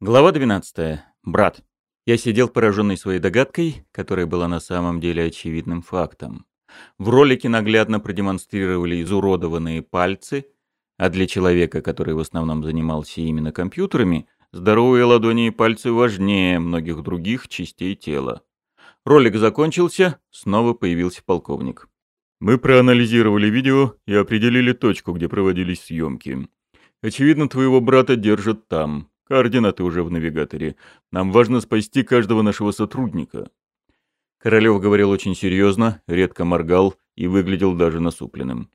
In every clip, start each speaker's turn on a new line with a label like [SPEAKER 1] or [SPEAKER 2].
[SPEAKER 1] Глава 12. Брат. Я сидел пораженный своей догадкой, которая была на самом деле очевидным фактом. В ролике наглядно продемонстрировали изуродованные пальцы, а для человека, который в основном занимался именно компьютерами, здоровые ладони и пальцы важнее многих других частей тела. Ролик закончился, снова появился полковник. Мы проанализировали видео и определили точку, где проводились съемки. Очевидно, твоего брата держат там. Координаты уже в навигаторе. Нам важно спасти каждого нашего сотрудника». Королёв говорил очень серьезно, редко моргал и выглядел даже насупленным.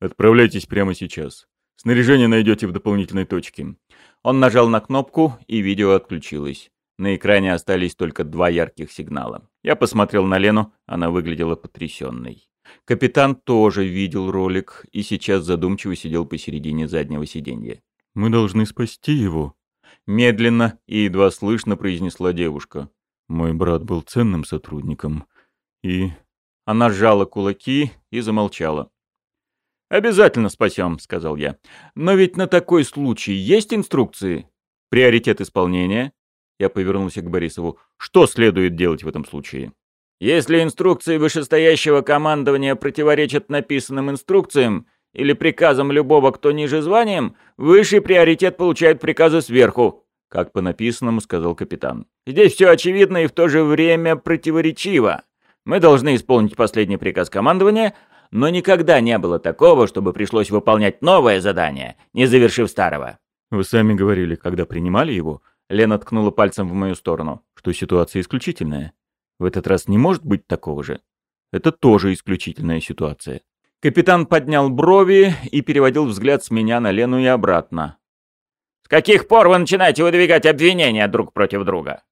[SPEAKER 1] «Отправляйтесь прямо сейчас. Снаряжение найдете в дополнительной точке». Он нажал на кнопку, и видео отключилось. На экране остались только два ярких сигнала. Я посмотрел на Лену, она выглядела потрясенной. Капитан тоже видел ролик и сейчас задумчиво сидел посередине заднего сиденья. «Мы должны спасти его», Медленно и едва слышно произнесла девушка. Мой брат был ценным сотрудником. И... Она сжала кулаки и замолчала. «Обязательно спасем», — сказал я. «Но ведь на такой случай есть инструкции? Приоритет исполнения?» Я повернулся к Борисову. «Что следует делать в этом случае?» «Если инструкции вышестоящего командования противоречат написанным инструкциям, или приказом любого, кто ниже званием, высший приоритет получает приказы сверху», — как по написанному сказал капитан. «Здесь все очевидно и в то же время противоречиво. Мы должны исполнить последний приказ командования, но никогда не было такого, чтобы пришлось выполнять новое задание, не завершив старого». «Вы сами говорили, когда принимали его?» Лена ткнула пальцем в мою сторону, что ситуация исключительная. В этот раз не может быть такого же. Это тоже исключительная ситуация. Капитан поднял брови и переводил взгляд с меня на Лену и обратно. «С каких пор вы начинаете выдвигать обвинения друг против друга?»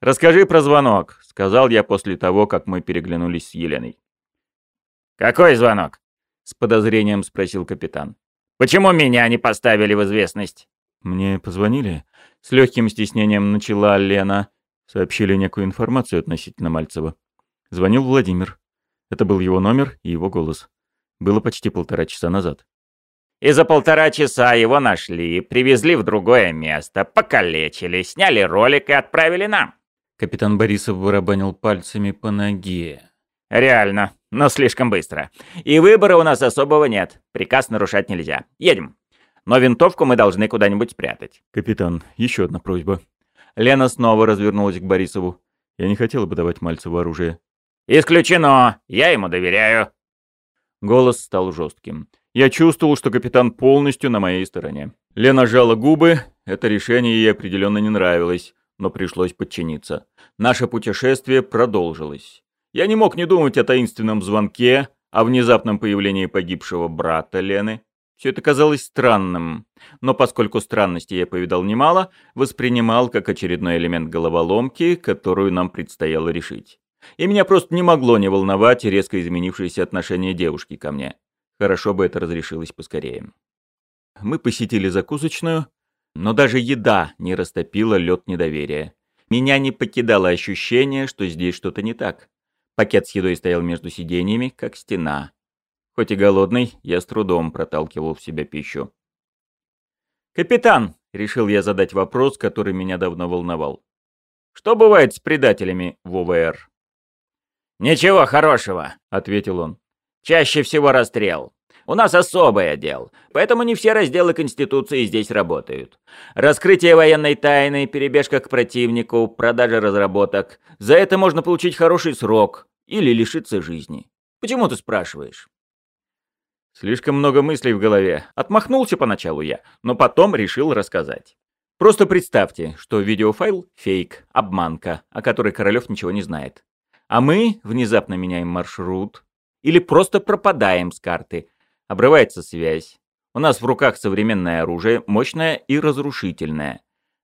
[SPEAKER 1] «Расскажи про звонок», — сказал я после того, как мы переглянулись с Еленой. «Какой звонок?» — с подозрением спросил капитан. «Почему меня не поставили в известность?» «Мне позвонили?» С легким стеснением начала Лена. Сообщили некую информацию относительно Мальцева. Звонил Владимир. Это был его номер и его голос. Было почти полтора часа назад. И за полтора часа его нашли, привезли в другое место, покалечили, сняли ролик и отправили нам. Капитан Борисов барабанил пальцами по ноге. Реально, но слишком быстро. И выбора у нас особого нет. Приказ нарушать нельзя. Едем. Но винтовку мы должны куда-нибудь спрятать. Капитан, еще одна просьба. Лена снова развернулась к Борисову. Я не хотела бы давать Мальцеву оружие. Исключено. Я ему доверяю. Голос стал жестким. Я чувствовал, что капитан полностью на моей стороне. Лена сжала губы, это решение ей определенно не нравилось, но пришлось подчиниться. Наше путешествие продолжилось. Я не мог не думать о таинственном звонке, о внезапном появлении погибшего брата Лены. Все это казалось странным, но поскольку странности я повидал немало, воспринимал как очередной элемент головоломки, которую нам предстояло решить. И меня просто не могло не волновать резко изменившееся отношение девушки ко мне. Хорошо бы это разрешилось поскорее. Мы посетили закусочную, но даже еда не растопила лед недоверия. Меня не покидало ощущение, что здесь что-то не так. Пакет с едой стоял между сиденьями, как стена. Хоть и голодный, я с трудом проталкивал в себя пищу. «Капитан!» — решил я задать вопрос, который меня давно волновал. «Что бывает с предателями в ОВР?» «Ничего хорошего», — ответил он. «Чаще всего расстрел. У нас особый отдел, поэтому не все разделы Конституции здесь работают. Раскрытие военной тайны, перебежка к противнику, продажа разработок. За это можно получить хороший срок или лишиться жизни. Почему ты спрашиваешь?» Слишком много мыслей в голове. Отмахнулся поначалу я, но потом решил рассказать. Просто представьте, что видеофайл — фейк, обманка, о которой Королёв ничего не знает а мы внезапно меняем маршрут или просто пропадаем с карты. Обрывается связь. У нас в руках современное оружие, мощное и разрушительное.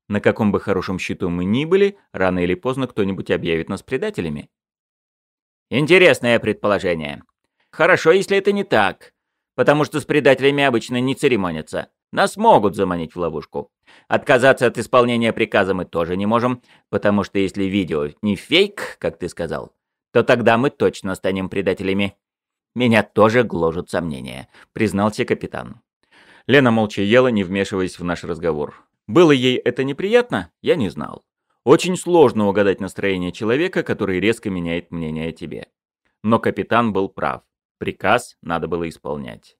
[SPEAKER 1] На каком бы хорошем счету мы ни были, рано или поздно кто-нибудь объявит нас предателями. Интересное предположение. Хорошо, если это не так, потому что с предателями обычно не церемонятся. Нас могут заманить в ловушку. Отказаться от исполнения приказа мы тоже не можем, потому что если видео не фейк, как ты сказал, то тогда мы точно станем предателями. Меня тоже гложут сомнения, признался капитан. Лена молча ела, не вмешиваясь в наш разговор. Было ей это неприятно, я не знал. Очень сложно угадать настроение человека, который резко меняет мнение о тебе. Но капитан был прав. Приказ надо было исполнять.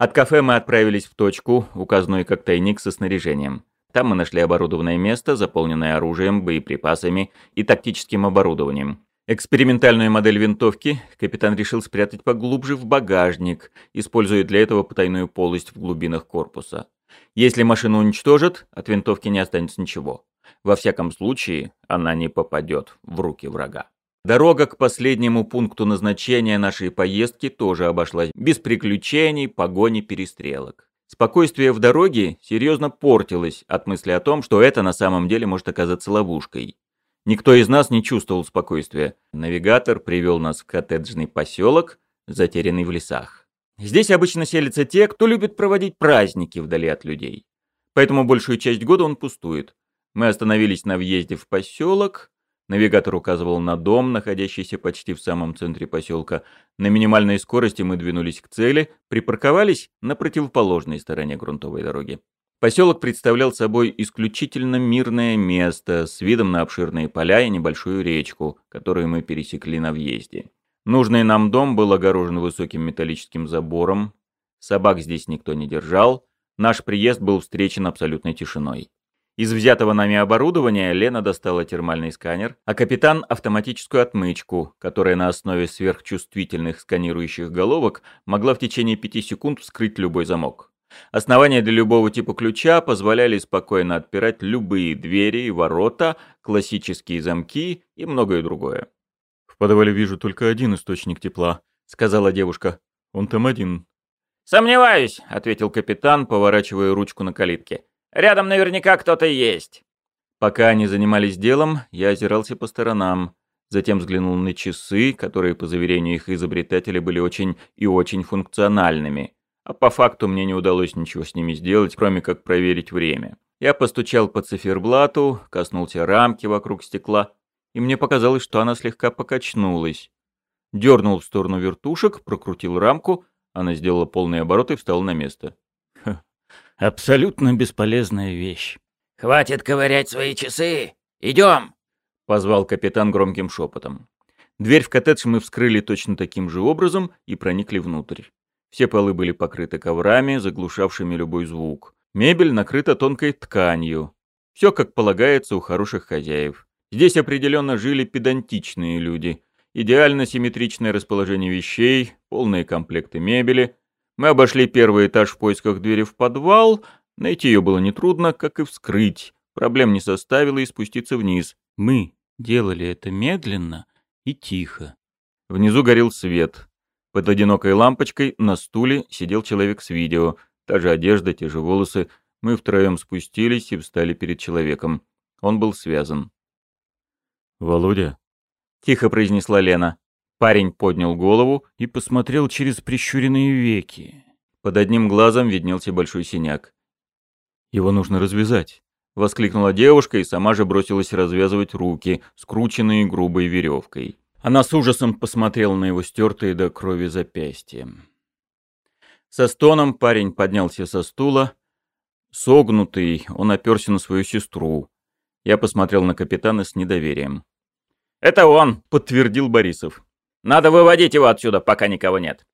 [SPEAKER 1] От кафе мы отправились в точку, указанную как тайник со снаряжением. Там мы нашли оборудованное место, заполненное оружием, боеприпасами и тактическим оборудованием. Экспериментальную модель винтовки капитан решил спрятать поглубже в багажник, используя для этого потайную полость в глубинах корпуса. Если машину уничтожат, от винтовки не останется ничего. Во всяком случае, она не попадет в руки врага. Дорога к последнему пункту назначения нашей поездки тоже обошлась без приключений, погони, перестрелок. Спокойствие в дороге серьезно портилось от мысли о том, что это на самом деле может оказаться ловушкой. Никто из нас не чувствовал спокойствия. Навигатор привел нас в коттеджный поселок, затерянный в лесах. Здесь обычно селятся те, кто любит проводить праздники вдали от людей. Поэтому большую часть года он пустует. Мы остановились на въезде в поселок. Навигатор указывал на дом, находящийся почти в самом центре поселка. На минимальной скорости мы двинулись к цели, припарковались на противоположной стороне грунтовой дороги. Поселок представлял собой исключительно мирное место с видом на обширные поля и небольшую речку, которую мы пересекли на въезде. Нужный нам дом был огорожен высоким металлическим забором. Собак здесь никто не держал. Наш приезд был встречен абсолютной тишиной. Из взятого нами оборудования Лена достала термальный сканер, а капитан — автоматическую отмычку, которая на основе сверхчувствительных сканирующих головок могла в течение пяти секунд вскрыть любой замок. Основания для любого типа ключа позволяли спокойно отпирать любые двери и ворота, классические замки и многое другое.
[SPEAKER 2] «В подвале вижу только один источник тепла», — сказала девушка. «Он там один».
[SPEAKER 1] «Сомневаюсь», — ответил капитан, поворачивая ручку на калитке. «Рядом наверняка кто-то есть». Пока они занимались делом, я озирался по сторонам. Затем взглянул на часы, которые, по заверению их изобретателя, были очень и очень функциональными а по факту мне не удалось ничего с ними сделать, кроме как проверить время. Я постучал по циферблату, коснулся рамки вокруг стекла, и мне показалось, что она слегка покачнулась. Дернул в сторону вертушек, прокрутил рамку, она сделала полный оборот и встала на место.
[SPEAKER 2] Абсолютно бесполезная вещь.
[SPEAKER 3] «Хватит ковырять свои часы! Идем!»
[SPEAKER 1] — позвал капитан громким шепотом. Дверь в коттедж мы вскрыли точно таким же образом и проникли внутрь. Все полы были покрыты коврами, заглушавшими любой звук. Мебель накрыта тонкой тканью. Все как полагается у хороших хозяев. Здесь определенно жили педантичные люди. Идеально симметричное расположение вещей, полные комплекты мебели. Мы обошли первый этаж в поисках двери в подвал. Найти ее было нетрудно, как и вскрыть. Проблем не составило и спуститься вниз.
[SPEAKER 2] Мы делали это медленно и тихо.
[SPEAKER 1] Внизу горел свет. Под одинокой лампочкой на стуле сидел человек с видео. Та же одежда, те же волосы. Мы втроем спустились и встали перед человеком. Он был связан.
[SPEAKER 2] «Володя?»
[SPEAKER 1] — тихо произнесла Лена. Парень поднял голову
[SPEAKER 2] и посмотрел через прищуренные веки.
[SPEAKER 1] Под одним глазом виднелся большой синяк.
[SPEAKER 2] «Его нужно развязать», —
[SPEAKER 1] воскликнула девушка и сама же бросилась развязывать руки, скрученные грубой веревкой. Она с ужасом посмотрела на его стертые до крови запястья. Со стоном парень поднялся со стула. Согнутый, он оперся на свою сестру. Я посмотрел на капитана с недоверием. «Это он!» — подтвердил Борисов. «Надо выводить его отсюда, пока никого нет».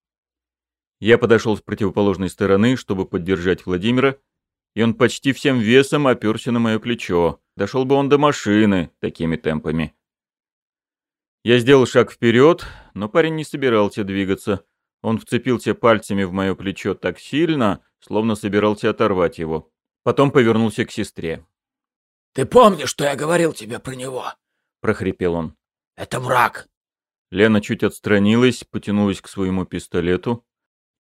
[SPEAKER 1] Я подошел с противоположной стороны, чтобы поддержать Владимира, и он почти всем весом оперся на мое плечо. Дошел бы он до машины такими темпами. Я сделал шаг вперед, но парень не собирался двигаться. Он вцепился пальцами в мое плечо так сильно, словно собирался оторвать его. Потом повернулся к сестре.
[SPEAKER 3] «Ты помнишь, что я говорил тебе про него?»
[SPEAKER 1] — прохрипел он.
[SPEAKER 3] «Это враг».
[SPEAKER 1] Лена чуть отстранилась, потянулась к своему пистолету.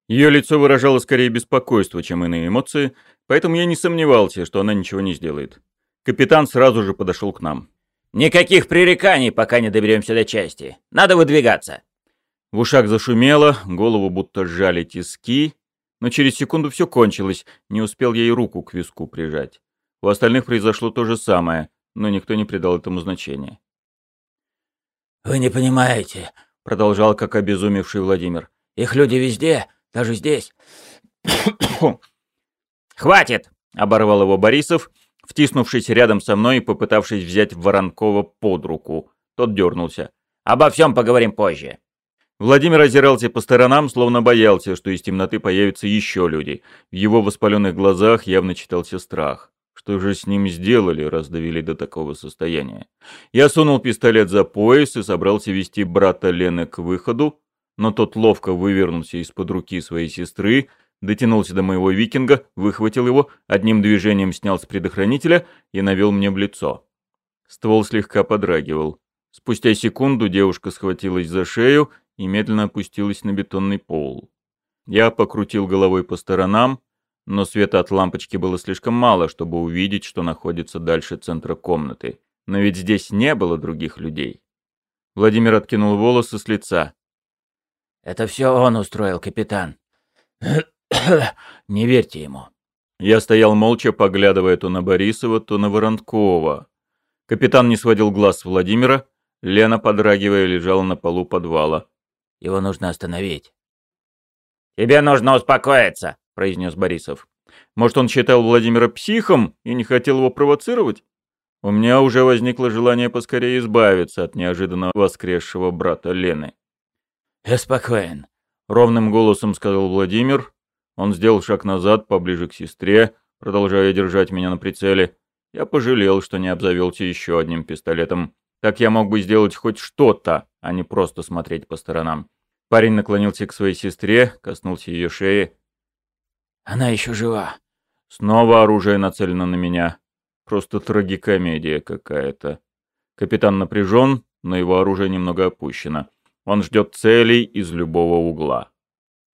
[SPEAKER 1] Ее лицо выражало скорее беспокойство, чем иные эмоции, поэтому я не сомневался, что она ничего не сделает. Капитан сразу же подошел к нам.
[SPEAKER 3] Никаких пререканий, пока не доберемся до части. Надо выдвигаться.
[SPEAKER 1] В ушах зашумело, голову будто сжали тиски, но через секунду все кончилось, не успел ей руку к виску прижать. У остальных произошло то же самое, но никто не придал этому значения.
[SPEAKER 3] «Вы не понимаете», — продолжал как обезумевший Владимир. «Их люди везде, даже здесь».
[SPEAKER 1] «Хватит!» — оборвал его Борисов, втиснувшись рядом со мной и попытавшись взять Воронкова под руку. Тот дернулся. «Обо всем поговорим позже». Владимир озирался по сторонам, словно боялся, что из темноты появятся еще люди. В его воспаленных глазах явно читался страх. Что же с ним сделали, раз довели до такого состояния? Я сунул пистолет за пояс и собрался вести брата Лены к выходу, но тот ловко вывернулся из-под руки своей сестры, дотянулся до моего викинга, выхватил его, одним движением снял с предохранителя и навел мне в лицо. Ствол слегка подрагивал. Спустя секунду девушка схватилась за шею и медленно опустилась на бетонный пол. Я покрутил головой по сторонам, но света от лампочки было слишком мало, чтобы увидеть, что находится дальше центра комнаты. Но ведь здесь не было других людей. Владимир откинул волосы с лица.
[SPEAKER 3] «Это все он устроил, капитан. Не верьте ему».
[SPEAKER 1] Я стоял молча, поглядывая то на Борисова, то на Воронкова. Капитан не сводил глаз с Владимира. Лена, подрагивая, лежала на полу подвала.
[SPEAKER 3] Его нужно остановить.
[SPEAKER 1] «Тебе нужно успокоиться», — произнес Борисов. «Может, он считал Владимира психом и не хотел его провоцировать?» У меня уже возникло желание поскорее избавиться от неожиданно воскресшего брата Лены.
[SPEAKER 3] «Я спокоен», —
[SPEAKER 1] ровным голосом сказал Владимир. Он сделал шаг назад, поближе к сестре, продолжая держать меня на прицеле. Я пожалел, что не обзавелся еще одним пистолетом. Так я мог бы сделать хоть что-то, а не просто смотреть по сторонам. Парень наклонился к своей сестре, коснулся ее шеи.
[SPEAKER 3] «Она еще жива».
[SPEAKER 1] Снова оружие нацелено на меня. Просто трагикомедия какая-то. Капитан напряжен, но его оружие немного опущено. Он ждет целей из любого угла.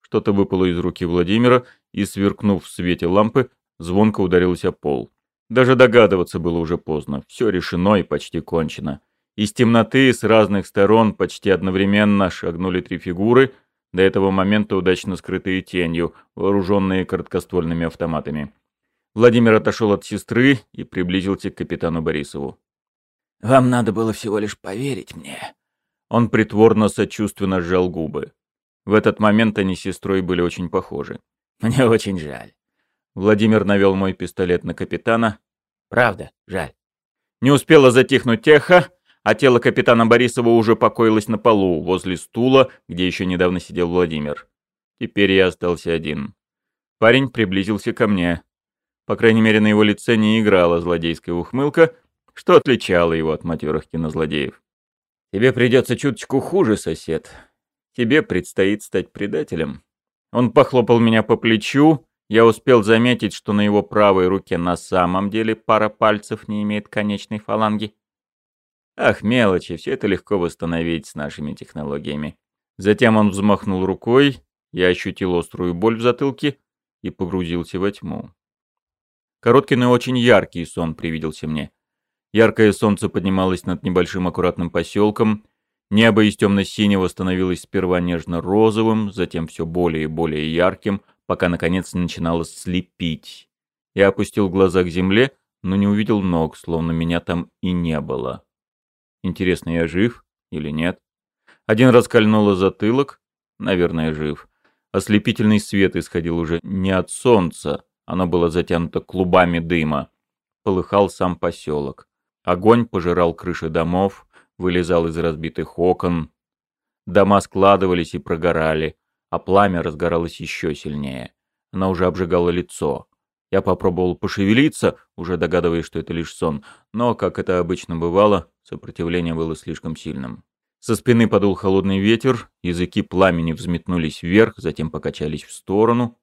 [SPEAKER 1] Что-то выпало из руки Владимира и, сверкнув в свете лампы, звонко ударился пол. Даже догадываться было уже поздно. Все решено и почти кончено. Из темноты с разных сторон почти одновременно шагнули три фигуры, до этого момента удачно скрытые тенью, вооруженные короткоствольными автоматами. Владимир отошел от сестры и приблизился к капитану Борисову.
[SPEAKER 3] «Вам надо было всего лишь поверить мне».
[SPEAKER 1] Он притворно сочувственно сжал губы. В этот момент они с сестрой были очень похожи.
[SPEAKER 3] «Мне очень жаль».
[SPEAKER 1] Владимир навел мой пистолет на капитана.
[SPEAKER 3] «Правда, жаль».
[SPEAKER 1] Не успела затихнуть эхо, а тело капитана Борисова уже покоилось на полу, возле стула, где еще недавно сидел Владимир. Теперь я остался один. Парень приблизился ко мне. По крайней мере, на его лице не играла злодейская ухмылка, что отличало его от матерых кинозлодеев. «Тебе придется чуточку хуже, сосед. Тебе предстоит стать предателем». Он похлопал меня по плечу, я успел заметить, что на его правой руке на самом деле пара пальцев не имеет конечной фаланги. Ах, мелочи, все это легко восстановить с нашими технологиями. Затем он взмахнул рукой, я ощутил острую боль в затылке и погрузился во тьму. Короткий, но очень яркий сон привиделся мне. Яркое солнце поднималось над небольшим аккуратным поселком. Небо из темно-синего становилось сперва нежно-розовым, затем все более и более ярким, пока наконец начинало слепить. Я опустил глаза к земле, но не увидел ног, словно меня там и не было. Интересно, я жив или нет? Один раз кольнуло затылок, наверное, жив. Ослепительный свет исходил уже не от солнца, оно было затянуто клубами дыма. Полыхал сам поселок. Огонь пожирал крыши домов, вылезал из разбитых окон. Дома складывались и прогорали, а пламя разгоралось еще сильнее. Оно уже обжигало лицо. Я попробовал пошевелиться, уже догадываясь, что это лишь сон, но, как это обычно бывало, сопротивление было слишком сильным. Со спины подул холодный ветер, языки пламени взметнулись вверх, затем покачались в сторону.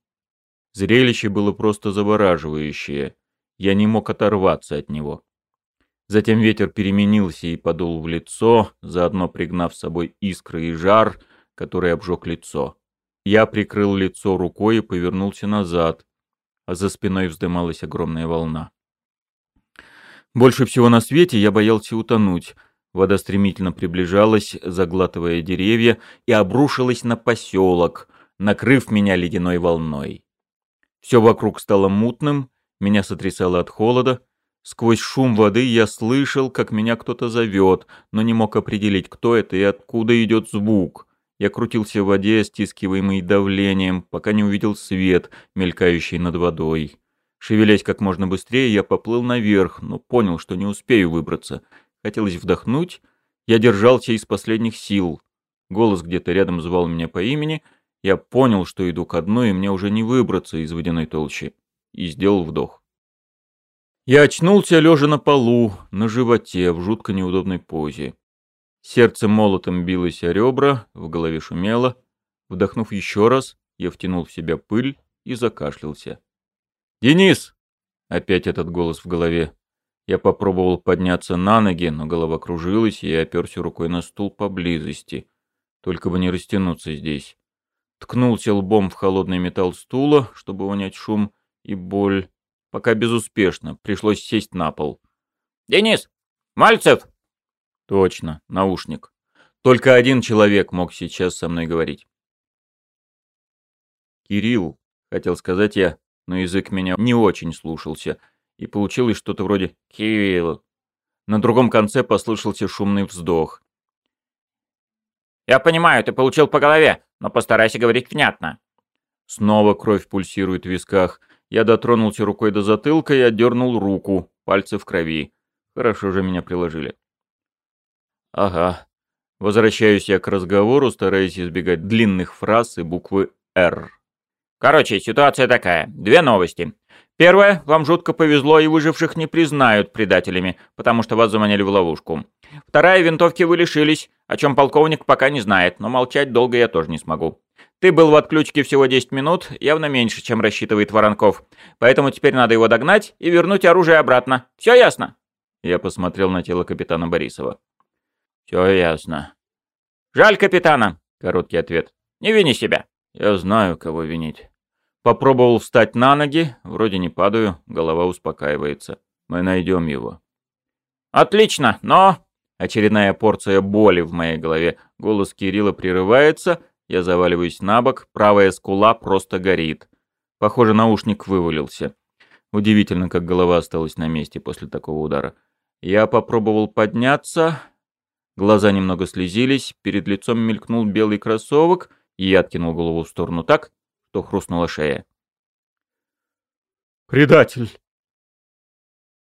[SPEAKER 1] Зрелище было просто завораживающее. Я не мог оторваться от него. Затем ветер переменился и подул в лицо, заодно пригнав с собой искры и жар, который обжег лицо. Я прикрыл лицо рукой и повернулся назад, а за спиной вздымалась огромная волна. Больше всего на свете я боялся утонуть. Вода стремительно приближалась, заглатывая деревья, и обрушилась на поселок, накрыв меня ледяной волной. Все вокруг стало мутным, меня сотрясало от холода. Сквозь шум воды я слышал, как меня кто-то зовет, но не мог определить, кто это и откуда идет звук. Я крутился в воде, стискиваемый давлением, пока не увидел свет, мелькающий над водой. Шевелясь как можно быстрее, я поплыл наверх, но понял, что не успею выбраться. Хотелось вдохнуть. Я держался из последних сил. Голос где-то рядом звал меня по имени. Я понял, что иду ко дну, и мне уже не выбраться из водяной толщи. И сделал вдох. Я очнулся, лежа на полу, на животе, в жутко неудобной позе. Сердце молотом билось о ребра, в голове шумело. Вдохнув еще раз, я втянул в себя пыль и закашлялся. «Денис!» — опять этот голос в голове. Я попробовал подняться на ноги, но голова кружилась, и я оперся рукой на стул поблизости. Только бы не растянуться здесь. Ткнулся лбом в холодный металл стула, чтобы унять шум и боль. Пока безуспешно, пришлось сесть на пол.
[SPEAKER 3] «Денис! Мальцев!»
[SPEAKER 1] Точно, наушник. Только один человек мог сейчас со мной говорить. «Кирилл», — хотел сказать я, но язык меня не очень слушался, и получилось что-то вроде «Кирилл». На другом конце послышался шумный вздох.
[SPEAKER 3] «Я понимаю, ты получил по голове, но постарайся говорить внятно».
[SPEAKER 1] Снова кровь пульсирует в висках. Я дотронулся рукой до затылка и отдернул руку, пальцы в крови. Хорошо же меня приложили. Ага. Возвращаюсь я к разговору, стараясь избегать длинных фраз и буквы «Р».
[SPEAKER 3] Короче, ситуация такая. Две новости. Первое, вам жутко повезло, и выживших не признают предателями, потому что вас заманили в ловушку. Вторая, винтовки вы лишились, о чем полковник пока не знает, но молчать долго я тоже не смогу. Ты был в отключке всего 10 минут, явно меньше, чем рассчитывает Воронков. Поэтому теперь надо его догнать и вернуть оружие обратно. Все ясно?»
[SPEAKER 1] Я посмотрел на тело капитана Борисова.
[SPEAKER 3] «Все ясно». «Жаль капитана», — короткий ответ. «Не вини себя».
[SPEAKER 1] «Я знаю, кого винить». Попробовал встать на ноги, вроде не падаю, голова успокаивается. Мы найдем его.
[SPEAKER 3] «Отлично, но...»
[SPEAKER 1] Очередная порция боли в моей голове. Голос Кирилла прерывается, я заваливаюсь на бок, правая скула просто горит. Похоже, наушник вывалился. Удивительно, как голова осталась на месте после такого удара. Я попробовал подняться. Глаза немного слезились, перед лицом мелькнул белый кроссовок, и я откинул голову в сторону так, что хрустнула шея.
[SPEAKER 2] «Предатель!»